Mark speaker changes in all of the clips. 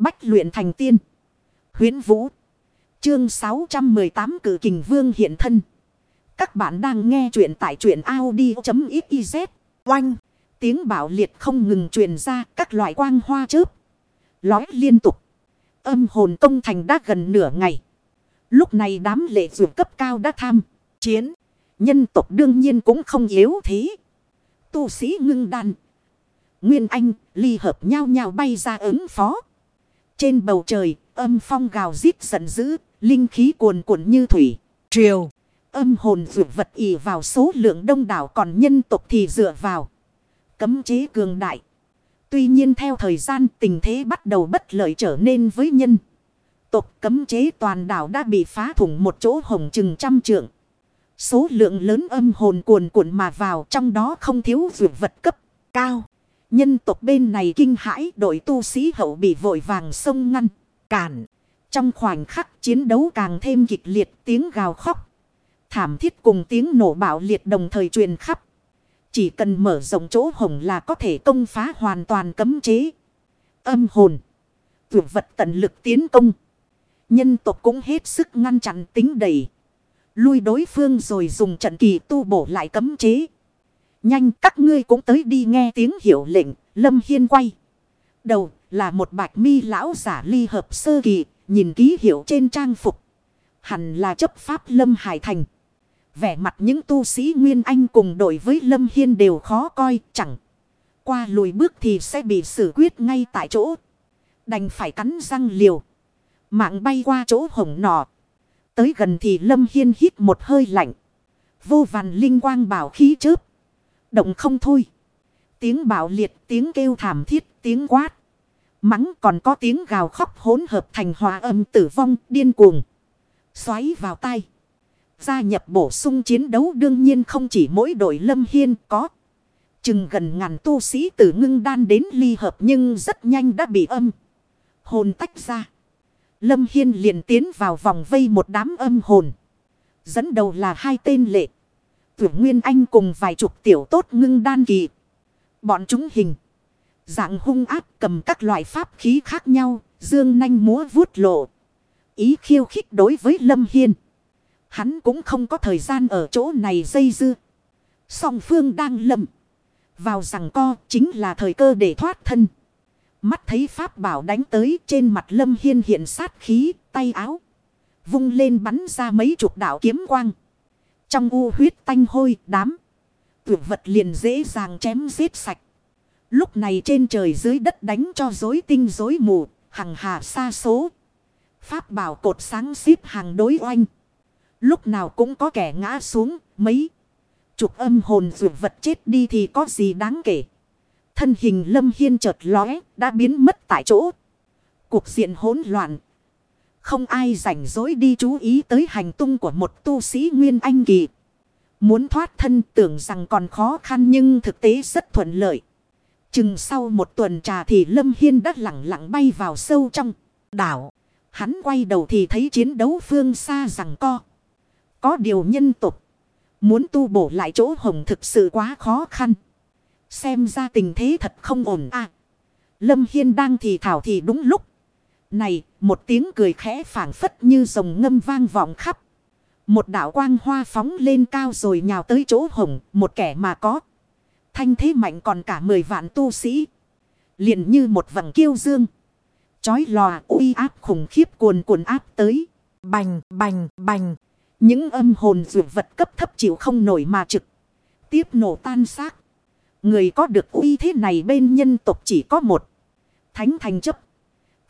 Speaker 1: Bách luyện thành tiên. huyễn Vũ. Chương 618 cử kình vương hiện thân. Các bạn đang nghe truyện tại truyện Audi.xyz. Oanh. Tiếng bảo liệt không ngừng truyền ra các loại quang hoa chớp. Lói liên tục. Âm hồn công thành đã gần nửa ngày. Lúc này đám lệ dù cấp cao đã tham. Chiến. Nhân tộc đương nhiên cũng không yếu thế. Tu sĩ ngưng đàn. Nguyên Anh, ly hợp nhau nhau bay ra ứng phó. Trên bầu trời, âm phong gào rít giận dữ, linh khí cuồn cuộn như thủy. Triều, âm hồn vượt vật ỉ vào số lượng đông đảo còn nhân tộc thì dựa vào. Cấm chế cường đại. Tuy nhiên theo thời gian tình thế bắt đầu bất lợi trở nên với nhân. Tộc cấm chế toàn đảo đã bị phá thủng một chỗ hồng chừng trăm trượng. Số lượng lớn âm hồn cuồn cuộn mà vào trong đó không thiếu vượt vật cấp cao. Nhân tộc bên này kinh hãi đội tu sĩ hậu bị vội vàng sông ngăn, cản. Trong khoảnh khắc chiến đấu càng thêm kịch liệt tiếng gào khóc. Thảm thiết cùng tiếng nổ bạo liệt đồng thời truyền khắp. Chỉ cần mở rộng chỗ hồng là có thể công phá hoàn toàn cấm chế. Âm hồn. Tuyệt vật tận lực tiến công. Nhân tộc cũng hết sức ngăn chặn tính đầy. Lui đối phương rồi dùng trận kỳ tu bổ lại cấm chế. Nhanh, các ngươi cũng tới đi nghe tiếng hiệu lệnh. Lâm Hiên quay. Đầu là một bạch mi lão giả ly hợp sơ kỳ. Nhìn ký hiệu trên trang phục. Hẳn là chấp pháp Lâm Hải Thành. Vẻ mặt những tu sĩ Nguyên Anh cùng đội với Lâm Hiên đều khó coi. Chẳng qua lùi bước thì sẽ bị xử quyết ngay tại chỗ. Đành phải cắn răng liều. Mạng bay qua chỗ hổng nọ. Tới gần thì Lâm Hiên hít một hơi lạnh. Vô vàn linh quang bảo khí chớp. Động không thôi. Tiếng bạo liệt, tiếng kêu thảm thiết, tiếng quát. Mắng còn có tiếng gào khóc hỗn hợp thành hòa âm tử vong, điên cuồng. Xoáy vào tay. Gia nhập bổ sung chiến đấu đương nhiên không chỉ mỗi đội lâm hiên có. Chừng gần ngàn tu sĩ từ ngưng đan đến ly hợp nhưng rất nhanh đã bị âm. Hồn tách ra. Lâm Hiên liền tiến vào vòng vây một đám âm hồn. Dẫn đầu là hai tên lệ. Tưởng Nguyên Anh cùng vài chục tiểu tốt ngưng đan kỳ. Bọn chúng hình. Dạng hung áp cầm các loại pháp khí khác nhau. Dương nanh múa vuốt lộ. Ý khiêu khích đối với Lâm Hiên. Hắn cũng không có thời gian ở chỗ này dây dưa. Song phương đang lầm. Vào rằng co chính là thời cơ để thoát thân. Mắt thấy pháp bảo đánh tới trên mặt lâm hiên hiện sát khí, tay áo. Vung lên bắn ra mấy chục đạo kiếm quang. Trong u huyết tanh hôi đám. Tuyệt vật liền dễ dàng chém giết sạch. Lúc này trên trời dưới đất đánh cho rối tinh rối mù, hằng hà xa số. Pháp bảo cột sáng xếp hàng đối oanh. Lúc nào cũng có kẻ ngã xuống, mấy. Chục âm hồn dụ vật chết đi thì có gì đáng kể. Thân hình lâm hiên chợt lóe, đã biến mất tại chỗ. Cuộc diện hỗn loạn. Không ai rảnh rỗi đi chú ý tới hành tung của một tu sĩ Nguyên Anh Kỳ. Muốn thoát thân tưởng rằng còn khó khăn nhưng thực tế rất thuận lợi. Chừng sau một tuần trà thì Lâm Hiên đã lặng lặng bay vào sâu trong đảo. Hắn quay đầu thì thấy chiến đấu phương xa rằng co. Có điều nhân tục. Muốn tu bổ lại chỗ hồng thực sự quá khó khăn. Xem ra tình thế thật không ổn à. Lâm Hiên đang thì thảo thì đúng lúc. Này, một tiếng cười khẽ phảng phất như rồng ngâm vang vọng khắp. Một đạo quang hoa phóng lên cao rồi nhào tới chỗ hồng, một kẻ mà có. Thanh thế mạnh còn cả mười vạn tu sĩ. liền như một vầng kiêu dương. Chói lòa uy áp khủng khiếp cuồn cuộn áp tới. Bành, bành, bành. Những âm hồn dụ vật cấp thấp chịu không nổi mà trực. Tiếp nổ tan xác. Người có được uy thế này bên nhân tộc chỉ có một. Thánh thành chấp.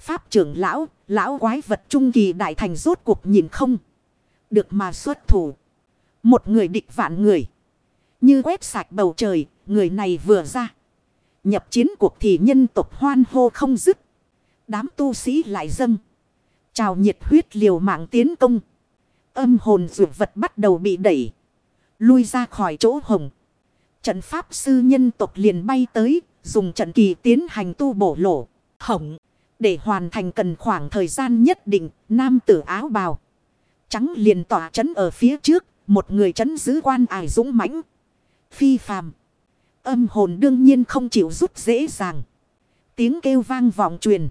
Speaker 1: Pháp trưởng lão, lão quái vật trung kỳ đại thành rốt cuộc nhìn không. Được mà xuất thủ. Một người địch vạn người. Như quét sạch bầu trời, người này vừa ra. Nhập chiến cuộc thì nhân tộc hoan hô không dứt. Đám tu sĩ lại dâng. Chào nhiệt huyết liều mạng tiến công. Âm hồn dụ vật bắt đầu bị đẩy. Lui ra khỏi chỗ hồng. Trận pháp sư nhân tộc liền bay tới, dùng trận kỳ tiến hành tu bổ lỗ, hổng. Để hoàn thành cần khoảng thời gian nhất định, nam tử áo bào. Trắng liền tỏa chấn ở phía trước, một người chấn giữ quan ải dũng mãnh Phi phàm. Âm hồn đương nhiên không chịu rút dễ dàng. Tiếng kêu vang vọng truyền.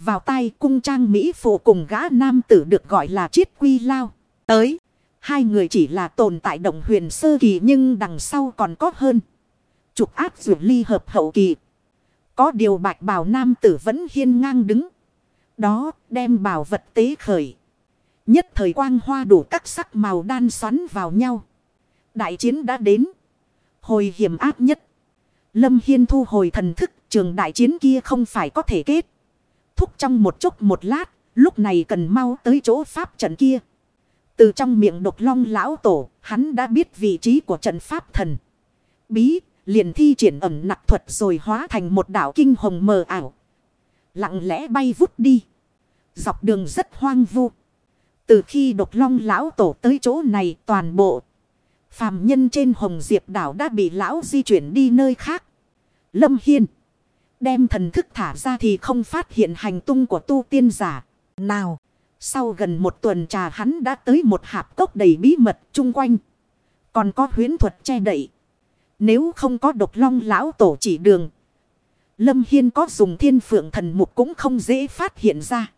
Speaker 1: Vào tay cung trang Mỹ phụ cùng gã nam tử được gọi là chiết quy lao. Tới. Hai người chỉ là tồn tại động huyền sơ kỳ nhưng đằng sau còn có hơn. Trục áp dụ ly hợp hậu kỳ. Có điều bạch bào nam tử vẫn hiên ngang đứng. Đó đem bảo vật tế khởi. Nhất thời quang hoa đủ các sắc màu đan xoắn vào nhau. Đại chiến đã đến. Hồi hiểm áp nhất. Lâm Hiên thu hồi thần thức, trường đại chiến kia không phải có thể kết. Thúc trong một chốc một lát. Lúc này cần mau tới chỗ pháp trận kia. Từ trong miệng độc long lão tổ. Hắn đã biết vị trí của trận pháp thần. Bí liền thi triển ẩm nặc thuật rồi hóa thành một đảo kinh hồng mờ ảo. Lặng lẽ bay vút đi. Dọc đường rất hoang vu. Từ khi độc long lão tổ tới chỗ này toàn bộ. Phàm nhân trên hồng diệp đảo đã bị lão di chuyển đi nơi khác. Lâm Hiên. Đem thần thức thả ra thì không phát hiện hành tung của tu tiên giả. Nào. Sau gần một tuần trà hắn đã tới một hạp cốc đầy bí mật chung quanh. Còn có huyến thuật che đậy. Nếu không có độc long lão tổ chỉ đường. Lâm Hiên có dùng thiên phượng thần mục cũng không dễ phát hiện ra.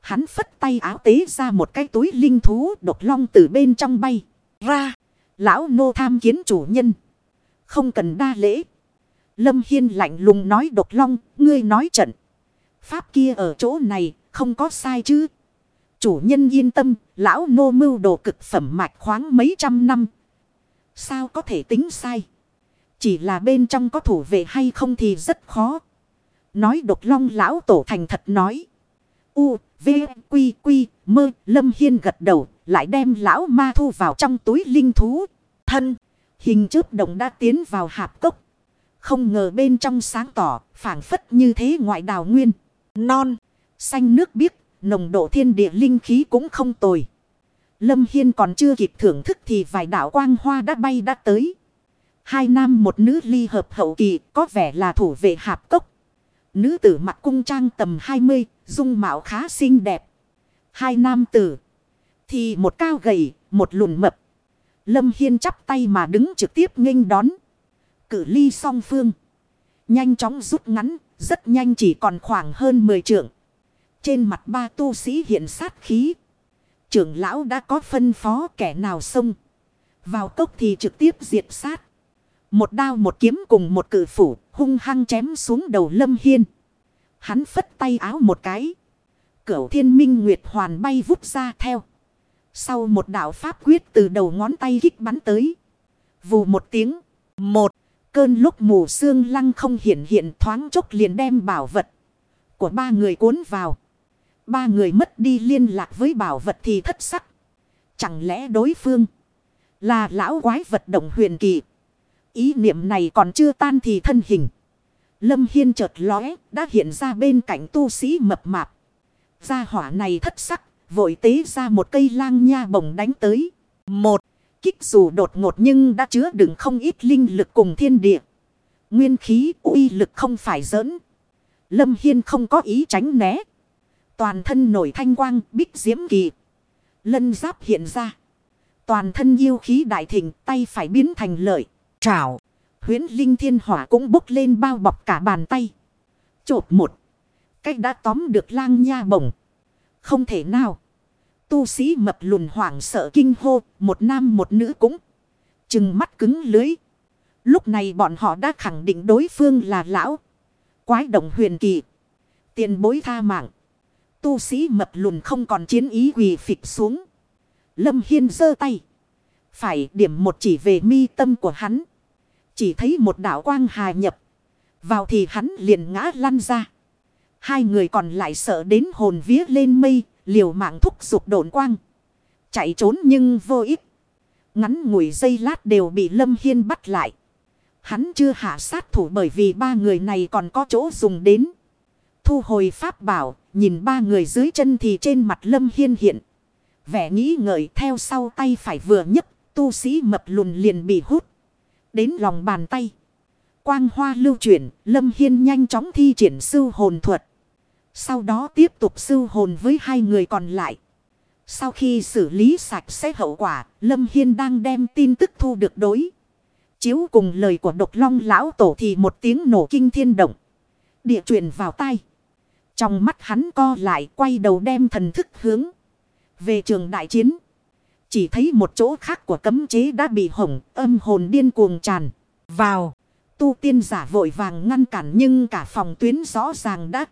Speaker 1: Hắn phất tay áo tế ra một cái túi linh thú độc long từ bên trong bay. Ra. Lão nô tham kiến chủ nhân. Không cần đa lễ. Lâm Hiên lạnh lùng nói độc long. Ngươi nói trận. Pháp kia ở chỗ này. Không có sai chứ. Chủ nhân yên tâm. Lão nô mưu đồ cực phẩm mạch khoáng mấy trăm năm. Sao có thể tính sai. Chỉ là bên trong có thủ vệ hay không thì rất khó. Nói độc long lão tổ thành thật nói. U, V, Quy, Quy, Mơ, Lâm Hiên gật đầu. Lại đem lão ma thu vào trong túi linh thú. Thân, hình chớp động đã tiến vào hạp cốc. Không ngờ bên trong sáng tỏ, phản phất như thế ngoại đào nguyên. Non, xanh nước biếc, nồng độ thiên địa linh khí cũng không tồi. Lâm Hiên còn chưa kịp thưởng thức thì vài đạo quang hoa đã bay đã tới. Hai nam một nữ ly hợp hậu kỳ có vẻ là thủ vệ hạp cốc. Nữ tử mặc cung trang tầm 20, dung mạo khá xinh đẹp. Hai nam tử thì một cao gầy, một lùn mập. Lâm Hiên chắp tay mà đứng trực tiếp nghênh đón. Cử ly song phương. Nhanh chóng rút ngắn, rất nhanh chỉ còn khoảng hơn 10 trượng. Trên mặt ba tu sĩ hiện sát khí. Trưởng lão đã có phân phó kẻ nào xông. Vào cốc thì trực tiếp diệt sát. Một đao một kiếm cùng một cử phủ, hung hăng chém xuống đầu lâm hiên. Hắn phất tay áo một cái. Cửu thiên minh nguyệt hoàn bay vút ra theo. Sau một đạo pháp quyết từ đầu ngón tay kích bắn tới. Vù một tiếng. Một. Cơn lúc mù sương lăng không hiện hiện thoáng chốc liền đem bảo vật. Của ba người cuốn vào. Ba người mất đi liên lạc với bảo vật thì thất sắc. Chẳng lẽ đối phương là lão quái vật động huyền kỳ. Ý niệm này còn chưa tan thì thân hình. Lâm Hiên chợt lóe đã hiện ra bên cạnh tu sĩ mập mạp. Gia hỏa này thất sắc, vội tế ra một cây lang nha bồng đánh tới. Một, kích dù đột ngột nhưng đã chứa đựng không ít linh lực cùng thiên địa. Nguyên khí uy lực không phải giỡn. Lâm Hiên không có ý tránh né. Toàn thân nổi thanh quang bích diễm kỳ. Lân giáp hiện ra. Toàn thân yêu khí đại thịnh tay phải biến thành lợi. Trảo. Huyến linh thiên hỏa cũng bốc lên bao bọc cả bàn tay. Chộp một. Cách đã tóm được lang nha bổng. Không thể nào. Tu sĩ mập lùn hoảng sợ kinh hô. Một nam một nữ cũng. Chừng mắt cứng lưới. Lúc này bọn họ đã khẳng định đối phương là lão. Quái động huyền kỳ. Tiền bối tha mạng. Tu sĩ mập lùn không còn chiến ý quỳ phịch xuống. Lâm Hiên giơ tay. Phải điểm một chỉ về mi tâm của hắn. Chỉ thấy một đạo quang hà nhập. Vào thì hắn liền ngã lăn ra. Hai người còn lại sợ đến hồn vía lên mây. Liều mạng thúc giục độn quang. Chạy trốn nhưng vô ích. Ngắn ngủi giây lát đều bị Lâm Hiên bắt lại. Hắn chưa hạ sát thủ bởi vì ba người này còn có chỗ dùng đến. Thu hồi pháp bảo, nhìn ba người dưới chân thì trên mặt Lâm Hiên hiện. Vẻ nghĩ ngợi theo sau tay phải vừa nhấc, tu sĩ mập lùn liền bị hút. Đến lòng bàn tay. Quang hoa lưu chuyển, Lâm Hiên nhanh chóng thi triển sư hồn thuật. Sau đó tiếp tục sư hồn với hai người còn lại. Sau khi xử lý sạch sẽ hậu quả, Lâm Hiên đang đem tin tức thu được đối. Chiếu cùng lời của độc long lão tổ thì một tiếng nổ kinh thiên động. Địa truyền vào tay. Trong mắt hắn co lại quay đầu đem thần thức hướng. Về trường đại chiến. Chỉ thấy một chỗ khác của cấm chế đã bị hỏng âm hồn điên cuồng tràn. Vào. Tu tiên giả vội vàng ngăn cản nhưng cả phòng tuyến rõ ràng đã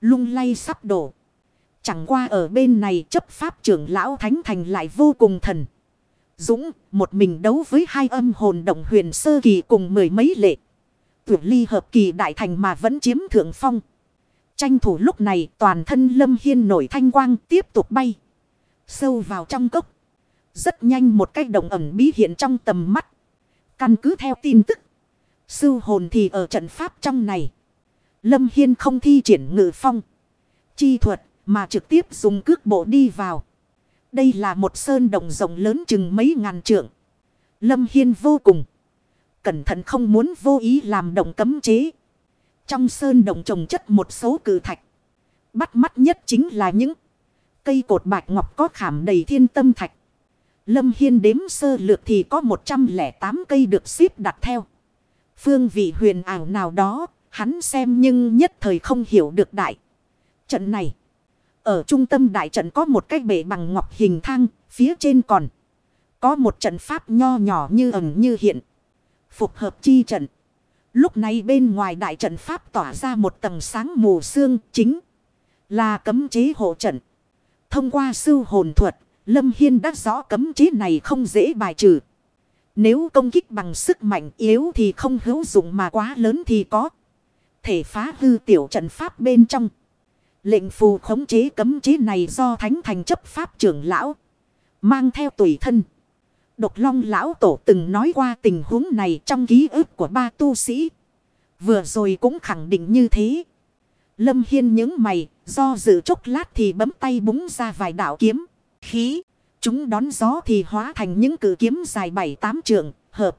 Speaker 1: lung lay sắp đổ. Chẳng qua ở bên này chấp pháp trưởng lão Thánh Thành lại vô cùng thần. Dũng, một mình đấu với hai âm hồn động huyền sơ kỳ cùng mười mấy lệ. Tuyệt ly hợp kỳ đại thành mà vẫn chiếm thượng phong. Tranh thủ lúc này toàn thân lâm hiên nổi thanh quang tiếp tục bay. Sâu vào trong cốc. Rất nhanh một cái động ẩm bí hiện trong tầm mắt. Căn cứ theo tin tức. Sư hồn thì ở trận pháp trong này. Lâm Hiên không thi triển ngự phong. Chi thuật mà trực tiếp dùng cước bộ đi vào. Đây là một sơn đồng rộng lớn chừng mấy ngàn trượng. Lâm Hiên vô cùng. Cẩn thận không muốn vô ý làm động cấm chế. Trong sơn đồng trồng chất một số cử thạch. Bắt mắt nhất chính là những cây cột bạch ngọc có khảm đầy thiên tâm thạch. Lâm Hiên đếm sơ lược thì có 108 cây được xếp đặt theo. Phương vị huyền ảo nào đó, hắn xem nhưng nhất thời không hiểu được đại. Trận này, ở trung tâm đại trận có một cái bể bằng ngọc hình thang, phía trên còn có một trận pháp nho nhỏ như ẩn như hiện. Phục hợp chi trận. Lúc này bên ngoài đại trận pháp tỏa ra một tầng sáng mù sương chính là cấm chế hộ trận. Thông qua sư hồn thuật, Lâm Hiên đã rõ cấm chế này không dễ bài trừ. Nếu công kích bằng sức mạnh yếu thì không hữu dụng mà quá lớn thì có. Thể phá hư tiểu trận pháp bên trong. Lệnh phù khống chế cấm chế này do thánh thành chấp pháp trưởng lão. Mang theo tùy thân. Độc long lão tổ từng nói qua tình huống này trong ký ức của ba tu sĩ. Vừa rồi cũng khẳng định như thế. Lâm Hiên những mày, do dự chốc lát thì bấm tay búng ra vài đạo kiếm, khí. Chúng đón gió thì hóa thành những cử kiếm dài bảy tám trượng, hợp.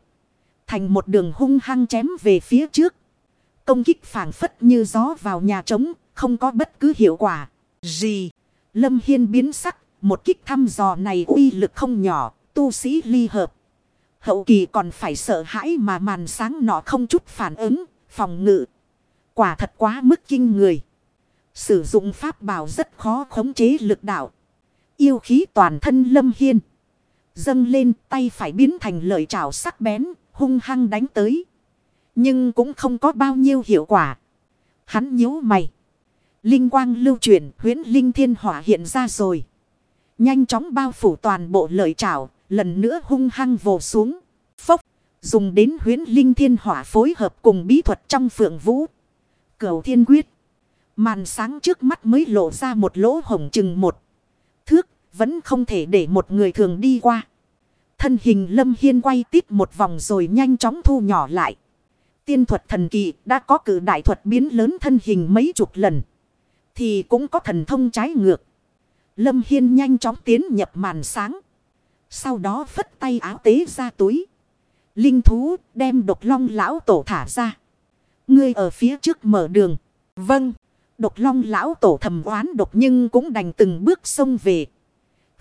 Speaker 1: Thành một đường hung hăng chém về phía trước. Công kích phản phất như gió vào nhà trống, không có bất cứ hiệu quả. Gì? Lâm Hiên biến sắc, một kích thăm dò này uy lực không nhỏ, tu sĩ ly hợp. Hậu kỳ còn phải sợ hãi mà màn sáng nọ không chút phản ứng, phòng ngự. Quả thật quá mức kinh người. Sử dụng pháp bảo rất khó khống chế lực đạo. Yêu khí toàn thân lâm hiên. Dâng lên tay phải biến thành lợi trảo sắc bén, hung hăng đánh tới. Nhưng cũng không có bao nhiêu hiệu quả. Hắn nhíu mày. Linh quang lưu chuyển huyến linh thiên hỏa hiện ra rồi. Nhanh chóng bao phủ toàn bộ lợi trảo, lần nữa hung hăng vồ xuống. Phốc, dùng đến huyến linh thiên hỏa phối hợp cùng bí thuật trong phượng vũ. Cầu thiên quyết. Màn sáng trước mắt mới lộ ra một lỗ hổng chừng một vẫn không thể để một người thường đi qua. Thân hình lâm hiên quay tít một vòng rồi nhanh chóng thu nhỏ lại. Tiên thuật thần kỳ đã có cử đại thuật biến lớn thân hình mấy chục lần. Thì cũng có thần thông trái ngược. Lâm Hiên nhanh chóng tiến nhập màn sáng. Sau đó phất tay áo tế ra túi. Linh thú đem độc long lão tổ thả ra. Ngươi ở phía trước mở đường. Vâng. Độc long lão tổ thầm oán độc nhưng cũng đành từng bước xông về.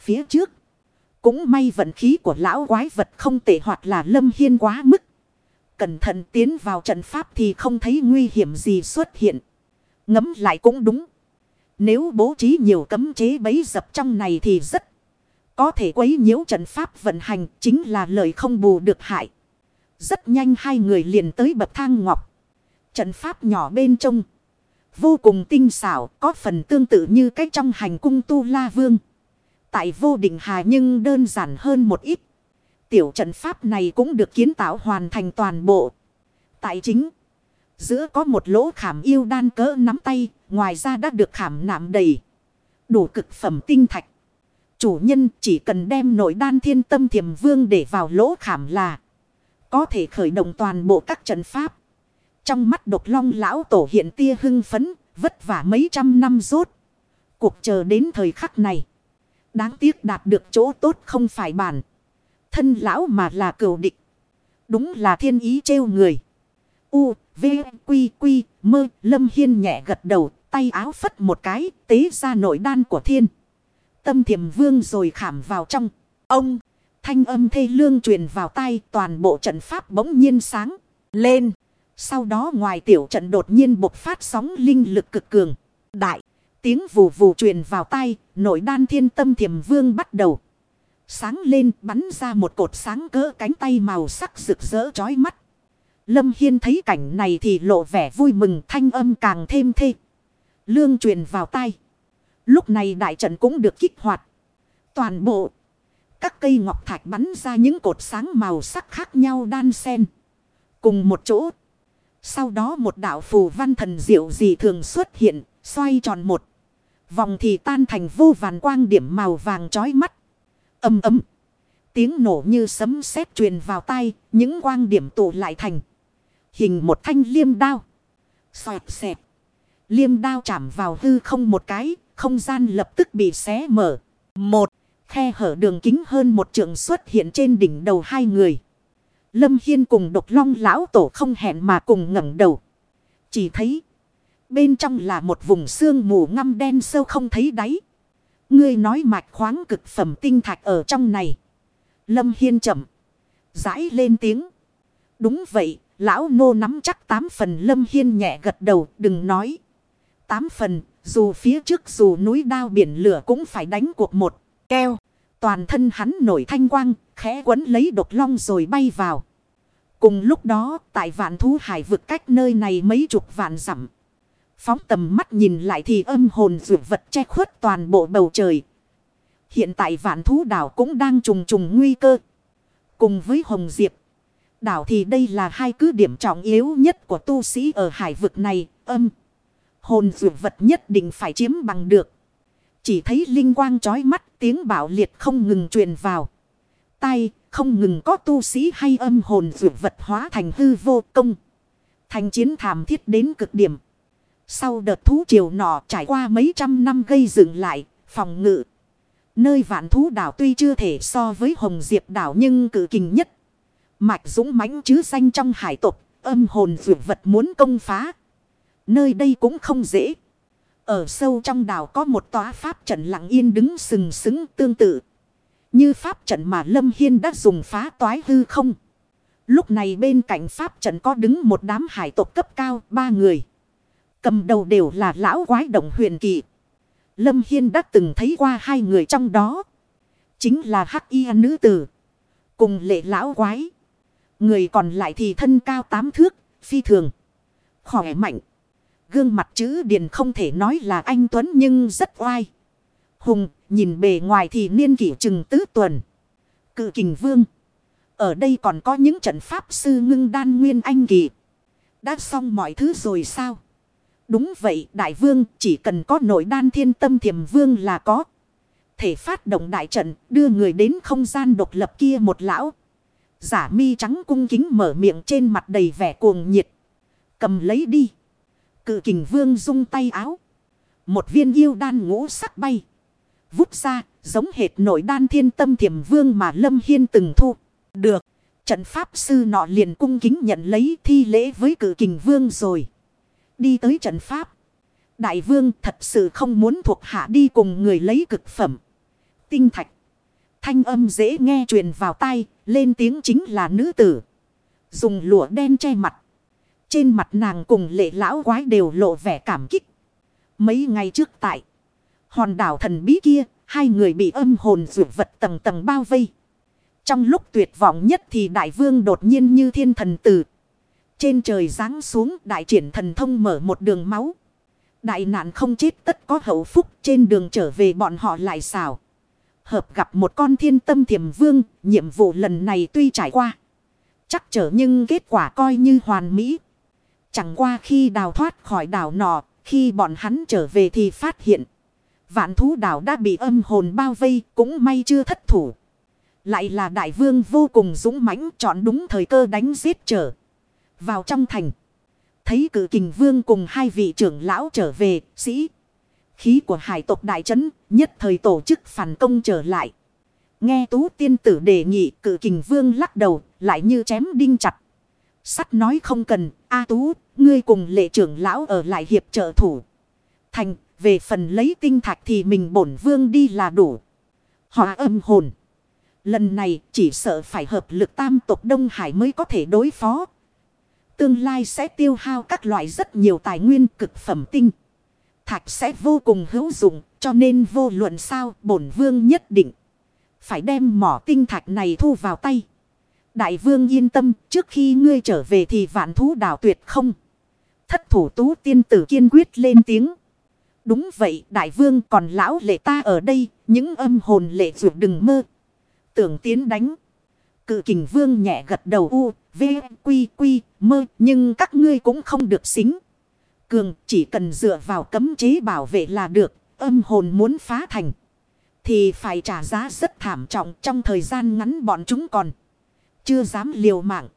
Speaker 1: Phía trước. Cũng may vận khí của lão quái vật không tệ hoặc là lâm hiên quá mức. Cẩn thận tiến vào trận pháp thì không thấy nguy hiểm gì xuất hiện. Ngấm lại cũng đúng. Nếu bố trí nhiều cấm chế bấy dập trong này thì rất có thể quấy nhiễu trận pháp vận hành, chính là lời không bù được hại. Rất nhanh hai người liền tới bậc thang ngọc. Trận pháp nhỏ bên trong. Vô cùng tinh xảo, có phần tương tự như cách trong hành cung tu la vương. Tại vô định hà nhưng đơn giản hơn một ít. Tiểu trận pháp này cũng được kiến tạo hoàn thành toàn bộ. Tại chính. Giữa có một lỗ khảm yêu đan cỡ nắm tay. Ngoài ra đã được khảm nạm đầy. Đủ cực phẩm tinh thạch. Chủ nhân chỉ cần đem nội đan thiên tâm thiềm vương để vào lỗ khảm là. Có thể khởi động toàn bộ các trận pháp. Trong mắt độc long lão tổ hiện tia hưng phấn. Vất vả mấy trăm năm rốt. Cuộc chờ đến thời khắc này. Đáng tiếc đạt được chỗ tốt không phải bản. Thân lão mà là cửu địch. Đúng là thiên ý trêu người. U, V, Quy, Quy, Mơ, Lâm Hiên nhẹ gật đầu, tay áo phất một cái, tế ra nội đan của thiên. Tâm thiểm vương rồi khảm vào trong. Ông, thanh âm thê lương truyền vào tay, toàn bộ trận pháp bỗng nhiên sáng, lên. Sau đó ngoài tiểu trận đột nhiên bộc phát sóng linh lực cực cường. Đại. Tiếng vù vù truyền vào tay. Nội đan thiên tâm thiềm vương bắt đầu. Sáng lên, bắn ra một cột sáng cỡ cánh tay màu sắc rực rỡ chói mắt. Lâm Hiên thấy cảnh này thì lộ vẻ vui mừng, thanh âm càng thêm thê. Lương truyền vào tay. Lúc này đại trận cũng được kích hoạt. Toàn bộ. Các cây ngọc thạch bắn ra những cột sáng màu sắc khác nhau đan xen. Cùng một chỗ. Sau đó một đạo phù văn thần diệu dị thường xuất hiện. Xoay tròn một. Vòng thì tan thành vô vàn quang điểm màu vàng chói mắt. Âm ấm. Tiếng nổ như sấm sét truyền vào tay. Những quang điểm tụ lại thành. Hình một thanh liêm đao. Xoẹt xẹp. Liêm đao chạm vào hư không một cái. Không gian lập tức bị xé mở. Một. Khe hở đường kính hơn một trượng xuất hiện trên đỉnh đầu hai người. Lâm Hiên cùng độc long lão tổ không hẹn mà cùng ngẩng đầu. Chỉ thấy. Bên trong là một vùng xương mù ngăm đen sâu không thấy đáy. Ngươi nói mạch khoáng cực phẩm tinh thạch ở trong này. Lâm Hiên chậm. Giãi lên tiếng. Đúng vậy, lão nô nắm chắc tám phần Lâm Hiên nhẹ gật đầu, đừng nói. Tám phần, dù phía trước dù núi đao biển lửa cũng phải đánh cuộc một. Keo. Toàn thân hắn nổi thanh quang, khẽ quấn lấy độc long rồi bay vào. Cùng lúc đó, tại vạn thú hải vực cách nơi này mấy chục vạn dặm Phóng tầm mắt nhìn lại thì âm hồn rượu vật che khuất toàn bộ bầu trời. Hiện tại vạn thú đảo cũng đang trùng trùng nguy cơ. Cùng với Hồng Diệp. Đảo thì đây là hai cứ điểm trọng yếu nhất của tu sĩ ở hải vực này. Âm. Hồn rượu vật nhất định phải chiếm bằng được. Chỉ thấy linh quang chói mắt, tiếng bảo liệt không ngừng truyền vào. Tay không ngừng có tu sĩ hay âm hồn rượu vật hóa thành hư vô công. Thành chiến thảm thiết đến cực điểm. Sau đợt thú triều nọ trải qua mấy trăm năm gây dựng lại, phòng ngự. Nơi vạn thú đảo tuy chưa thể so với Hồng Diệp đảo nhưng cử kình nhất. Mạch dũng mãnh chứ danh trong hải tộc, âm hồn dược vật muốn công phá. Nơi đây cũng không dễ. Ở sâu trong đảo có một tòa pháp trận lặng yên đứng sừng sững tương tự. Như pháp trận mà Lâm Hiên đã dùng phá toái hư không. Lúc này bên cạnh pháp trận có đứng một đám hải tộc cấp cao, ba người. Cầm đầu đều là lão quái động huyền kỳ. Lâm Hiên đã từng thấy qua hai người trong đó. Chính là hắc y nữ tử. Cùng lệ lão quái. Người còn lại thì thân cao tám thước, phi thường. Khỏe mạnh. Gương mặt chữ điền không thể nói là anh Tuấn nhưng rất oai. Hùng, nhìn bề ngoài thì niên kỷ chừng tứ tuần. Cự kình vương. Ở đây còn có những trận pháp sư ngưng đan nguyên anh kỳ. Đã xong mọi thứ rồi sao? Đúng vậy, đại vương, chỉ cần có nội đan thiên tâm thiềm vương là có. Thể phát động đại trận, đưa người đến không gian độc lập kia một lão. Giả mi trắng cung kính mở miệng trên mặt đầy vẻ cuồng nhiệt. Cầm lấy đi. Cự kình vương rung tay áo. Một viên yêu đan ngũ sắc bay. Vút ra, giống hệt nội đan thiên tâm thiềm vương mà Lâm Hiên từng thu. Được. Trận pháp sư nọ liền cung kính nhận lấy thi lễ với cự kình vương rồi. Đi tới trận pháp. Đại vương thật sự không muốn thuộc hạ đi cùng người lấy cực phẩm. Tinh thạch. Thanh âm dễ nghe truyền vào tai, lên tiếng chính là nữ tử. Dùng lụa đen che mặt. Trên mặt nàng cùng lệ lão quái đều lộ vẻ cảm kích. Mấy ngày trước tại hòn đảo thần bí kia, hai người bị âm hồn rượu vật tầng tầng bao vây. Trong lúc tuyệt vọng nhất thì đại vương đột nhiên như thiên thần tử trên trời giáng xuống đại triển thần thông mở một đường máu. Đại nạn không chết tất có hậu phúc trên đường trở về bọn họ lại xảo. Hợp gặp một con thiên tâm thiềm vương, nhiệm vụ lần này tuy trải qua. Chắc trở nhưng kết quả coi như hoàn mỹ. Chẳng qua khi đào thoát khỏi đảo nọ, khi bọn hắn trở về thì phát hiện. Vạn thú đảo đã bị âm hồn bao vây, cũng may chưa thất thủ. Lại là đại vương vô cùng dũng mãnh chọn đúng thời cơ đánh giết trở vào trong thành. Thấy cử kình vương cùng hai vị trưởng lão trở về, sĩ. Khí của hải tộc đại trấn nhất thời tổ chức phản công trở lại. Nghe tú tiên tử đề nghị cử kình vương lắc đầu, lại như chém đinh chặt. Sắt nói không cần, A tú, ngươi cùng lệ trưởng lão ở lại hiệp trợ thủ. Thành, về phần lấy tinh thạch thì mình bổn vương đi là đủ. Họ âm hồn. Lần này chỉ sợ phải hợp lực tam tộc Đông Hải mới có thể đối phó. Tương lai sẽ tiêu hao các loại rất nhiều tài nguyên cực phẩm tinh. thạch sẽ vô cùng hữu dụng, cho nên vô luận sao bổn vương nhất định. Phải đem mỏ tinh thạch này thu vào tay. Đại vương yên tâm, trước khi ngươi trở về thì vạn thú đảo tuyệt không. Thất thủ tú tiên tử kiên quyết lên tiếng. Đúng vậy, đại vương còn lão lệ ta ở đây, những âm hồn lệ ruột đừng mơ. Tưởng tiến đánh. Cự kình vương nhẹ gật đầu u, v, quy, quy, mơ, nhưng các ngươi cũng không được xính. Cường chỉ cần dựa vào cấm chế bảo vệ là được, âm hồn muốn phá thành. Thì phải trả giá rất thảm trọng trong thời gian ngắn bọn chúng còn. Chưa dám liều mạng.